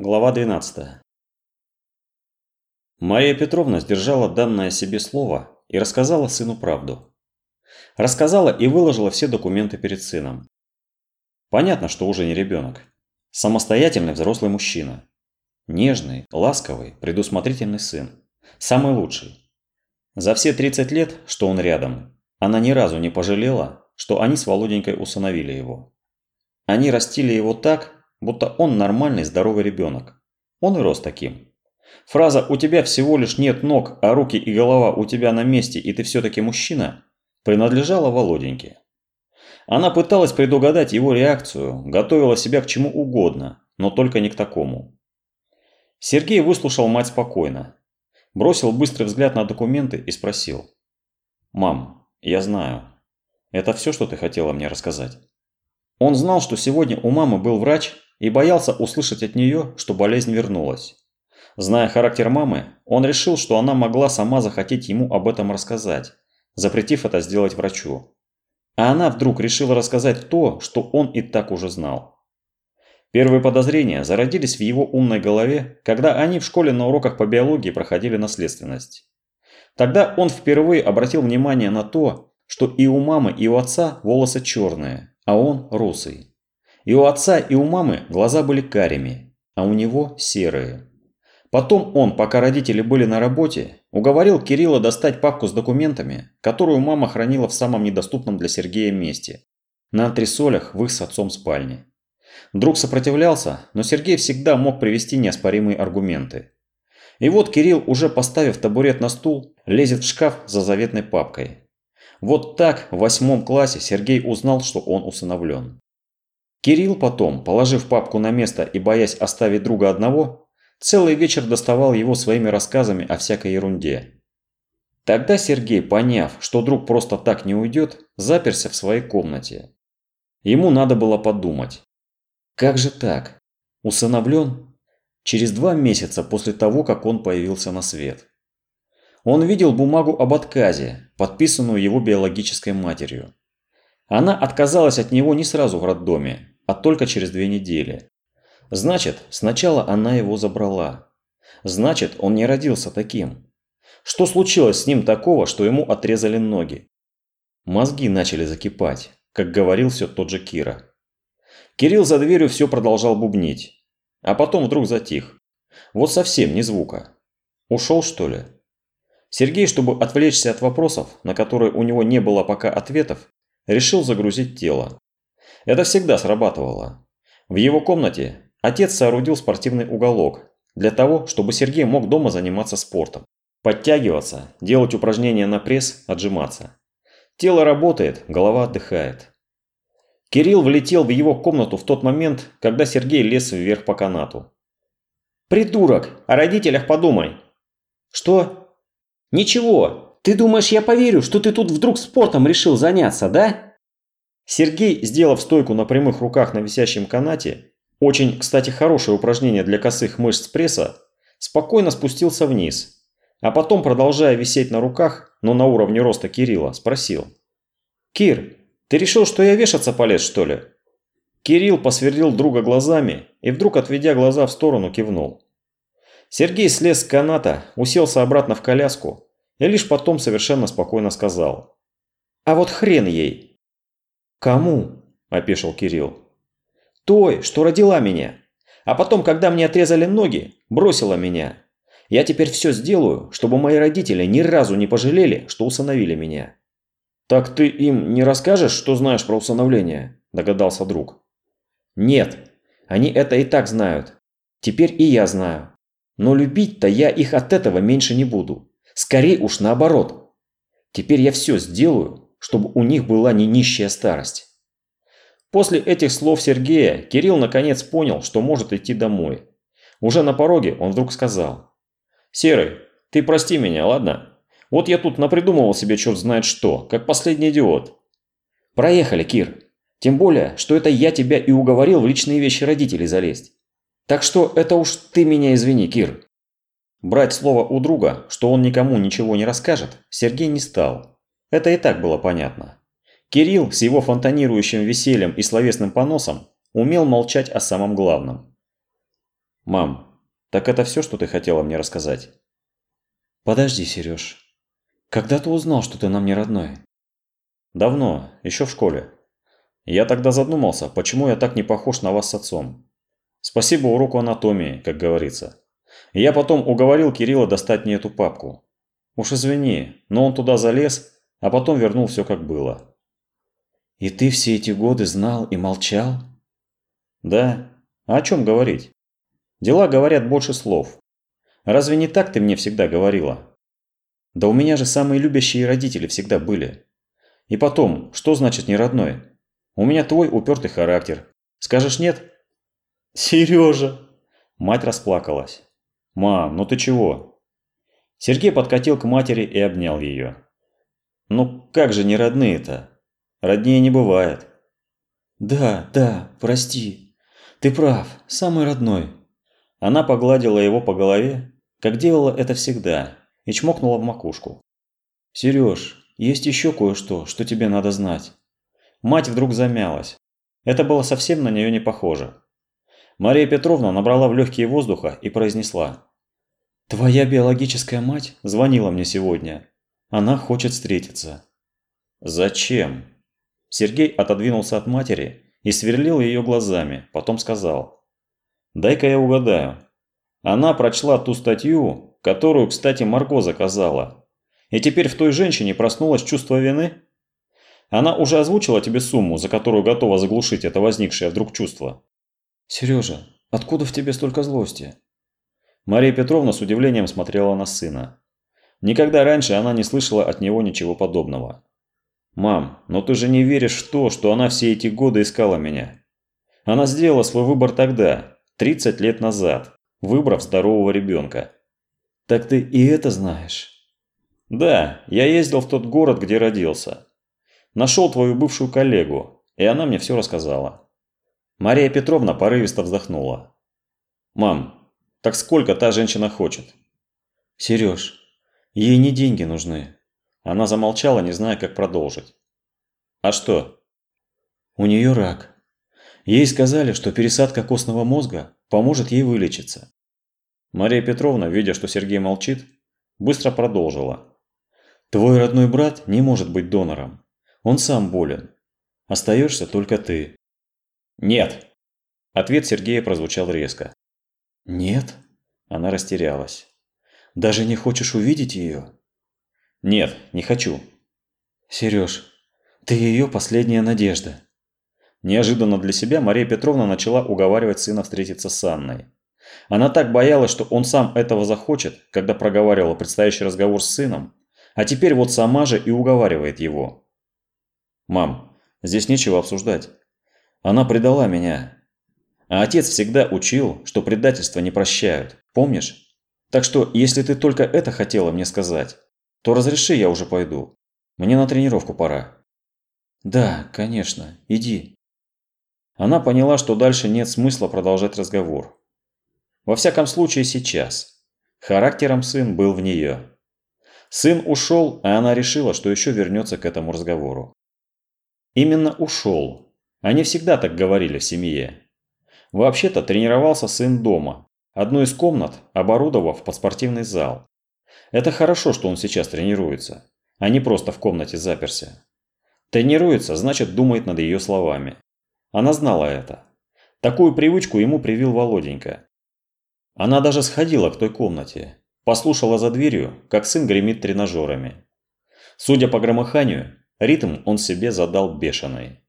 Глава 12. Мария Петровна сдержала данное себе слово и рассказала сыну правду. Рассказала и выложила все документы перед сыном. Понятно, что уже не ребенок. Самостоятельный взрослый мужчина. Нежный, ласковый, предусмотрительный сын. Самый лучший. За все 30 лет, что он рядом, она ни разу не пожалела, что они с Володенькой усыновили его. Они растили его так, будто он нормальный здоровый ребенок. Он и рос таким. Фраза «у тебя всего лишь нет ног, а руки и голова у тебя на месте, и ты все-таки мужчина» принадлежала Володеньке. Она пыталась предугадать его реакцию, готовила себя к чему угодно, но только не к такому. Сергей выслушал мать спокойно, бросил быстрый взгляд на документы и спросил. «Мам, я знаю. Это все, что ты хотела мне рассказать?» Он знал, что сегодня у мамы был врач, и боялся услышать от нее, что болезнь вернулась. Зная характер мамы, он решил, что она могла сама захотеть ему об этом рассказать, запретив это сделать врачу. А она вдруг решила рассказать то, что он и так уже знал. Первые подозрения зародились в его умной голове, когда они в школе на уроках по биологии проходили наследственность. Тогда он впервые обратил внимание на то, что и у мамы, и у отца волосы черные, а он русый. И у отца, и у мамы глаза были карими, а у него серые. Потом он, пока родители были на работе, уговорил Кирилла достать папку с документами, которую мама хранила в самом недоступном для Сергея месте – на антресолях в их с отцом спальне. Друг сопротивлялся, но Сергей всегда мог привести неоспоримые аргументы. И вот Кирилл, уже поставив табурет на стул, лезет в шкаф за заветной папкой. Вот так в восьмом классе Сергей узнал, что он усыновлен. Кирилл потом, положив папку на место и боясь оставить друга одного, целый вечер доставал его своими рассказами о всякой ерунде. Тогда Сергей, поняв, что друг просто так не уйдет, заперся в своей комнате. Ему надо было подумать. Как же так? Усыновлен? Через два месяца после того, как он появился на свет. Он видел бумагу об отказе, подписанную его биологической матерью. Она отказалась от него не сразу в роддоме, а только через две недели. Значит, сначала она его забрала. Значит, он не родился таким. Что случилось с ним такого, что ему отрезали ноги? Мозги начали закипать, как говорил все тот же Кира. Кирилл за дверью все продолжал бубнить, а потом вдруг затих. Вот совсем ни звука. Ушел что ли? Сергей, чтобы отвлечься от вопросов, на которые у него не было пока ответов, решил загрузить тело. Это всегда срабатывало. В его комнате отец соорудил спортивный уголок для того, чтобы Сергей мог дома заниматься спортом. Подтягиваться, делать упражнения на пресс, отжиматься. Тело работает, голова отдыхает. Кирилл влетел в его комнату в тот момент, когда Сергей лез вверх по канату. «Придурок! О родителях подумай!» «Что?» «Ничего! Ты думаешь, я поверю, что ты тут вдруг спортом решил заняться, да?» Сергей, сделав стойку на прямых руках на висящем канате, очень, кстати, хорошее упражнение для косых мышц пресса, спокойно спустился вниз, а потом, продолжая висеть на руках, но на уровне роста Кирилла, спросил. «Кир, ты решил, что я вешаться полез, что ли?» Кирилл посверлил друга глазами и вдруг, отведя глаза в сторону, кивнул. Сергей слез с каната, уселся обратно в коляску, и лишь потом совершенно спокойно сказал. «А вот хрен ей!» «Кому?» – опешил Кирилл. «Той, что родила меня. А потом, когда мне отрезали ноги, бросила меня. Я теперь все сделаю, чтобы мои родители ни разу не пожалели, что усыновили меня». «Так ты им не расскажешь, что знаешь про усыновление?» – догадался друг. «Нет, они это и так знают. Теперь и я знаю. Но любить-то я их от этого меньше не буду. Скорее уж наоборот. Теперь я все сделаю, чтобы у них была не нищая старость. После этих слов Сергея Кирилл наконец понял, что может идти домой. Уже на пороге он вдруг сказал. «Серый, ты прости меня, ладно? Вот я тут напридумывал себе черт знает что, как последний идиот». «Проехали, Кир. Тем более, что это я тебя и уговорил в личные вещи родителей залезть. Так что это уж ты меня извини, Кир». Брать слово у друга, что он никому ничего не расскажет, Сергей не стал. Это и так было понятно. Кирилл с его фонтанирующим весельем и словесным поносом умел молчать о самом главном. Мам, так это все, что ты хотела мне рассказать? Подожди, Сереж. Когда ты узнал, что ты нам не родной? Давно, еще в школе. Я тогда задумался, почему я так не похож на вас с отцом. Спасибо уроку анатомии, как говорится. Я потом уговорил Кирилла достать мне эту папку. Уж извини, но он туда залез, а потом вернул все как было. И ты все эти годы знал и молчал? Да. А о чем говорить? Дела говорят больше слов. Разве не так ты мне всегда говорила? Да у меня же самые любящие родители всегда были. И потом, что значит не родной? У меня твой упертый характер. Скажешь нет? Сережа! Мать расплакалась. Мам, ну ты чего? Сергей подкатил к матери и обнял ее. Ну как же не родные-то? Роднее не бывает. Да, да, прости. Ты прав, самый родной. Она погладила его по голове, как делала это всегда, и чмокнула в макушку. Сереж, есть еще кое-что, что тебе надо знать. Мать вдруг замялась. Это было совсем на нее не похоже. Мария Петровна набрала в легкие воздуха и произнесла. «Твоя биологическая мать звонила мне сегодня. Она хочет встретиться». «Зачем?» Сергей отодвинулся от матери и сверлил ее глазами, потом сказал. «Дай-ка я угадаю. Она прочла ту статью, которую, кстати, Марго заказала. И теперь в той женщине проснулось чувство вины? Она уже озвучила тебе сумму, за которую готова заглушить это возникшее вдруг чувство? Сережа, откуда в тебе столько злости? Мария Петровна с удивлением смотрела на сына. Никогда раньше она не слышала от него ничего подобного. «Мам, но ты же не веришь в то, что она все эти годы искала меня. Она сделала свой выбор тогда, 30 лет назад, выбрав здорового ребенка». «Так ты и это знаешь?» «Да, я ездил в тот город, где родился. Нашел твою бывшую коллегу, и она мне все рассказала». Мария Петровна порывисто вздохнула. «Мам, так сколько та женщина хочет?» «Сереж, ей не деньги нужны». Она замолчала, не зная, как продолжить. «А что?» «У нее рак. Ей сказали, что пересадка костного мозга поможет ей вылечиться». Мария Петровна, видя, что Сергей молчит, быстро продолжила. Твой родной брат не может быть донором. Он сам болен. Остаешься только ты. Нет. Ответ Сергея прозвучал резко. Нет? Она растерялась. Даже не хочешь увидеть ее? Нет, не хочу. Сереж, ты ее последняя надежда. Неожиданно для себя Мария Петровна начала уговаривать сына встретиться с Анной. Она так боялась, что он сам этого захочет, когда проговаривала предстоящий разговор с сыном, а теперь вот сама же и уговаривает его. «Мам, здесь нечего обсуждать. Она предала меня. А отец всегда учил, что предательство не прощают. Помнишь? Так что, если ты только это хотела мне сказать, то разреши, я уже пойду. Мне на тренировку пора». «Да, конечно. Иди». Она поняла, что дальше нет смысла продолжать разговор. Во всяком случае сейчас. Характером сын был в нее. Сын ушел, а она решила, что еще вернется к этому разговору. Именно ушел. Они всегда так говорили в семье. Вообще-то тренировался сын дома. Одну из комнат оборудовав под спортивный зал. Это хорошо, что он сейчас тренируется, а не просто в комнате заперся. Тренируется, значит думает над ее словами. Она знала это. Такую привычку ему привил Володенька. Она даже сходила к той комнате, Послушала за дверью, как сын гремит тренажерами. Судя по громыханию, ритм он себе задал бешеный.